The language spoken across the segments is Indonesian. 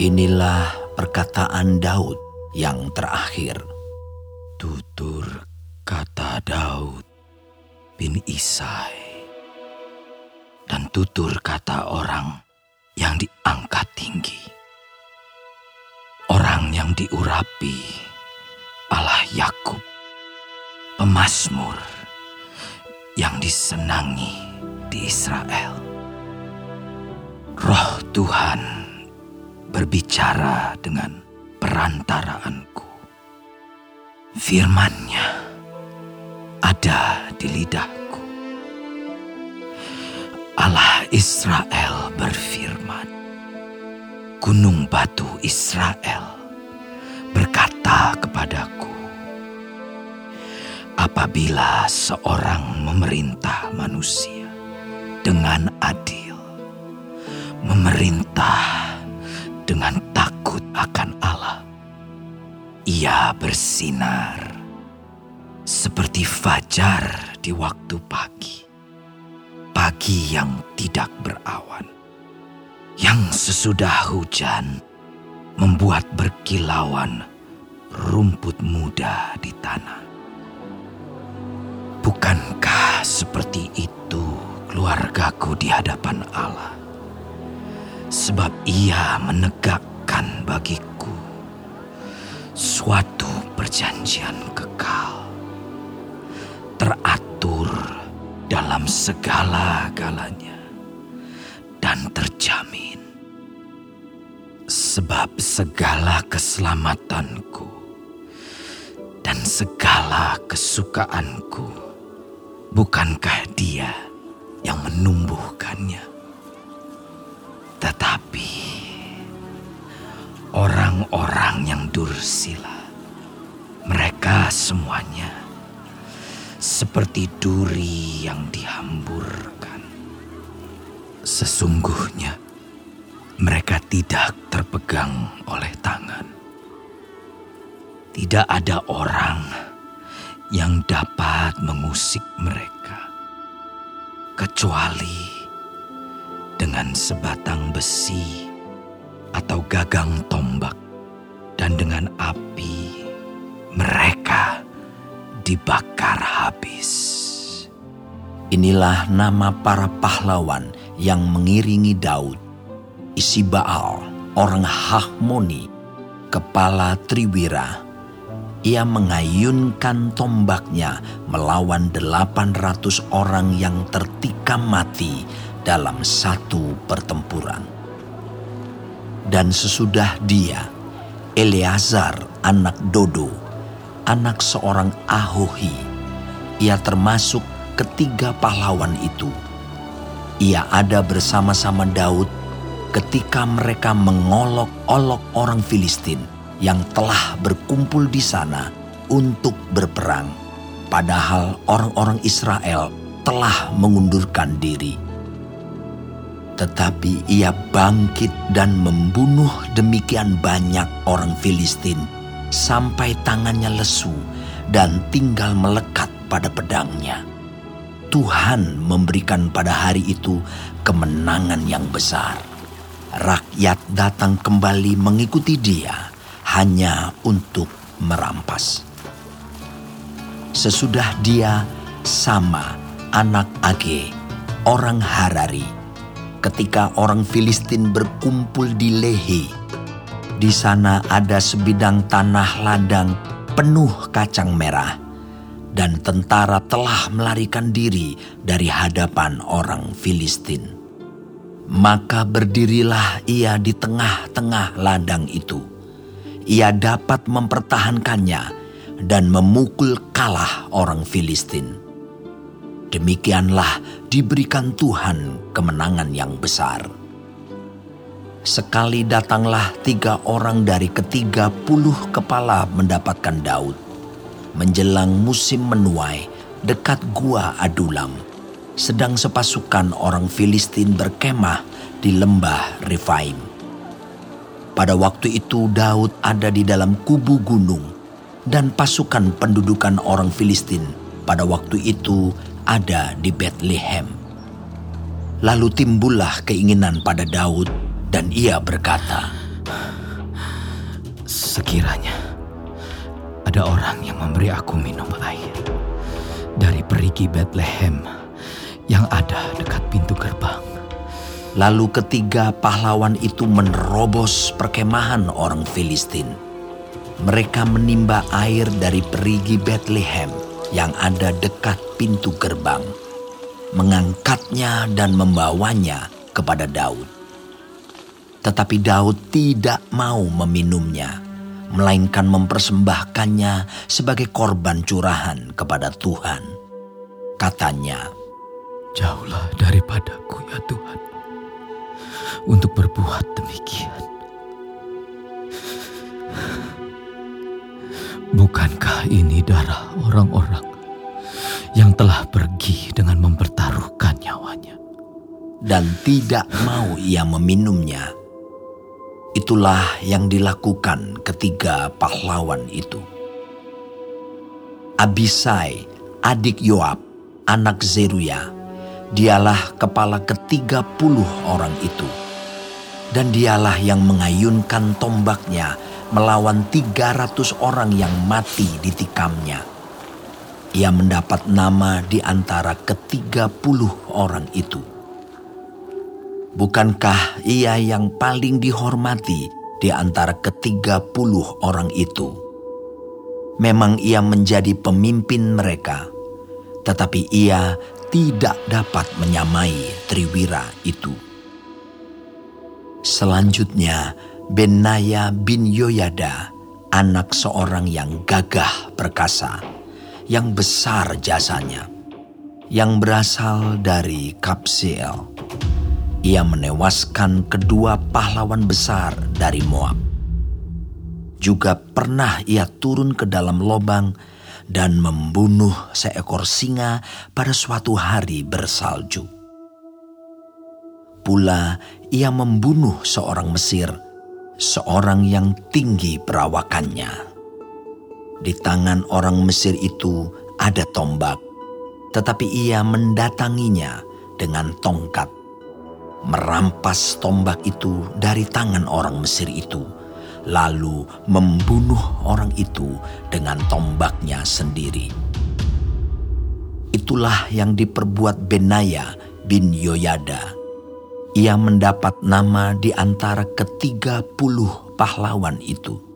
Inilah perkataan Daud yang terakhir. Tutur kata Daud bin Isai. Dan tutur kata orang yang diangkat tinggi. Orang yang diurapi Allah Yakub, pemazmur yang disenangi di Israel. Roh Tuhan berbicara dengan perantaraanku. Firman-Nya ada di lidahku. Allah Israel berfirman. Gunung batu Israel berkata kepadaku, apabila seorang memerintah manusia dengan adil, memerintah dengan takut akan Allah, ia bersinar seperti fajar di waktu pagi, pagi yang tidak berawan, yang sesudah hujan membuat berkilauan rumput muda di tanah. Bukankah seperti itu keluargaku di hadapan Allah? Sebab ia menegakkan bagiku suatu perjanjian kekal. Teratur dalam segala-galanya dan terjamin. Sebab segala keselamatanku dan segala kesukaanku bukankah dia yang menumbuhkannya tetapi orang-orang yang dursila mereka semuanya seperti duri yang dihamburkan. Sesungguhnya mereka tidak terpegang oleh tangan. Tidak ada orang yang dapat mengusik mereka, kecuali dengan sebatang besi atau gagang tombak, dan dengan api mereka dibakar habis. Inilah nama para pahlawan yang mengiringi Daud. Isi Baal, orang Hahmoni, kepala Triwira, ia mengayunkan tombaknya melawan 800 orang yang tertikam mati dalam satu pertempuran. Dan sesudah dia, Eleazar anak Dodo, anak seorang Ahohi, ia termasuk ketiga pahlawan itu. Ia ada bersama-sama Daud ketika mereka mengolok-olok orang Filistin yang telah berkumpul di sana untuk berperang, padahal orang-orang Israel telah mengundurkan diri. Tetapi ia bangkit dan membunuh demikian banyak orang Filistin sampai tangannya lesu dan tinggal melekat pada pedangnya. Tuhan memberikan pada hari itu kemenangan yang besar. Rakyat datang kembali mengikuti dia hanya untuk merampas. Sesudah dia sama anak Age, orang Harari, ketika orang Filistin berkumpul di Lehi. Di sana ada sebidang tanah ladang penuh kacang merah, dan tentara telah melarikan diri dari hadapan orang Filistin. Maka berdirilah ia di tengah-tengah ladang itu ia dapat mempertahankannya dan memukul kalah orang Filistin. Demikianlah diberikan Tuhan kemenangan yang besar. Sekali datanglah tiga orang dari ketiga puluh kepala mendapatkan Daud. Menjelang musim menuai dekat gua Adulam. Sedang sepasukan orang Filistin berkemah di lembah Refaim. Pada waktu itu Daud ada di dalam kubu gunung dan pasukan pendudukan orang Filistin pada waktu itu ada di Bethlehem. Lalu timbullah keinginan pada Daud dan ia berkata, sekiranya ada orang yang memberi aku minum air dari perigi Bethlehem yang ada dekat pintu gerbang. Lalu ketiga pahlawan itu menerobos perkemahan orang Filistin. Mereka menimba air dari perigi Bethlehem yang ada dekat pintu gerbang, mengangkatnya dan membawanya kepada Daud. Tetapi Daud tidak mau meminumnya, melainkan mempersembahkannya sebagai korban curahan kepada Tuhan. Katanya, Jauhlah daripadaku ya Tuhan, untuk berbuat demikian. Bukankah ini darah orang-orang yang telah pergi dengan mempertaruhkan nyawanya? dan tidak mau ia meminumnya. Itulah yang dilakukan ketiga pahlawan itu. Abisai, adik Yoab, anak Zeruya, dialah kepala ketiga puluh orang itu. Dan dialah yang mengayunkan tombaknya melawan tiga ratus orang yang mati di tikamnya. Ia mendapat nama di antara ketiga puluh orang itu. Bukankah ia yang paling dihormati di antara ketiga puluh orang itu? Memang ia menjadi pemimpin mereka, tetapi ia tidak dapat menyamai Triwira itu. Selanjutnya, Benaya bin Yoyada, anak seorang yang gagah perkasa, yang besar jasanya, yang berasal dari Kapseel ia menewaskan kedua pahlawan besar dari Moab. Juga pernah ia turun ke dalam lobang dan membunuh seekor singa pada suatu hari bersalju. Pula ia membunuh seorang Mesir, seorang yang tinggi perawakannya. Di tangan orang Mesir itu ada tombak, tetapi ia mendatanginya dengan tongkat merampas tombak itu dari tangan orang Mesir itu, lalu membunuh orang itu dengan tombaknya sendiri. Itulah yang diperbuat Benaya bin Yoyada. Ia mendapat nama di antara ketiga puluh pahlawan itu.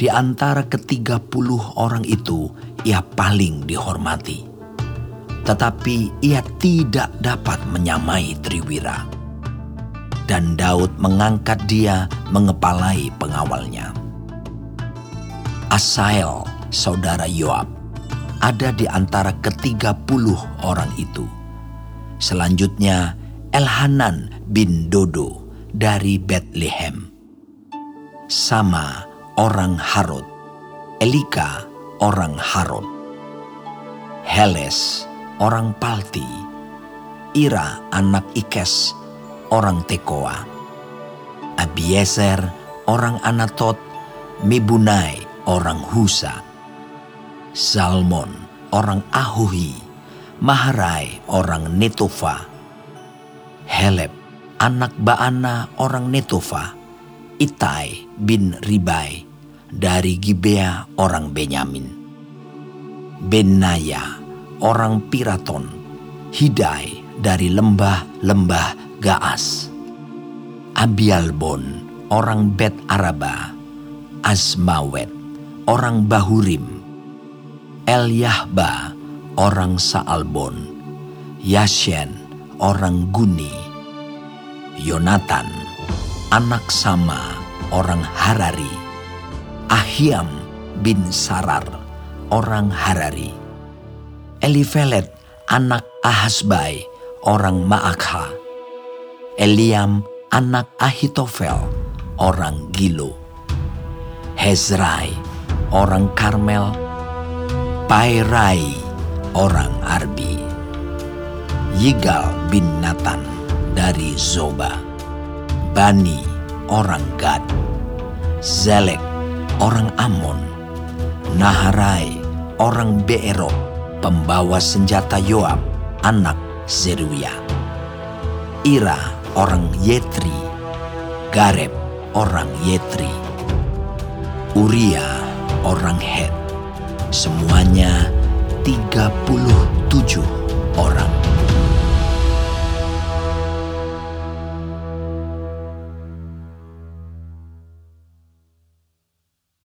Di antara ketiga puluh orang itu, ia paling dihormati tetapi ia tidak dapat menyamai Triwira. Dan Daud mengangkat dia mengepalai pengawalnya. Asael, saudara Yoab, ada di antara ketiga puluh orang itu. Selanjutnya, Elhanan bin Dodo dari Bethlehem. Sama orang Harod, Elika orang Harod, Heles orang Palti, Ira anak Ikes, orang Tekoa, Abiezer orang Anatot, Mibunai orang Husa, Salmon orang Ahuhi, Maharai orang Netofa, Heleb anak Baana orang Netofa, Itai bin Ribai dari Gibea orang Benyamin, Benaya orang Piraton, Hidai dari lembah-lembah Gaas, Abialbon orang Bet Araba, Asmawet orang Bahurim, Elyahba orang Saalbon, Yashen orang Guni, Yonatan anak Sama orang Harari, Ahiam bin Sarar orang Harari, Elifelet anak Ahasbai orang Maakha. Eliam anak Ahitofel orang Gilo. Hezrai orang Karmel. Pairai orang Arbi. Yigal bin Nathan dari Zoba. Bani orang Gad. Zelek orang Amon. Naharai orang Beerot pembawa senjata Yoab, anak Zeruya. Ira orang Yetri, Gareb orang Yetri, Uria orang Het. Semuanya 37 orang.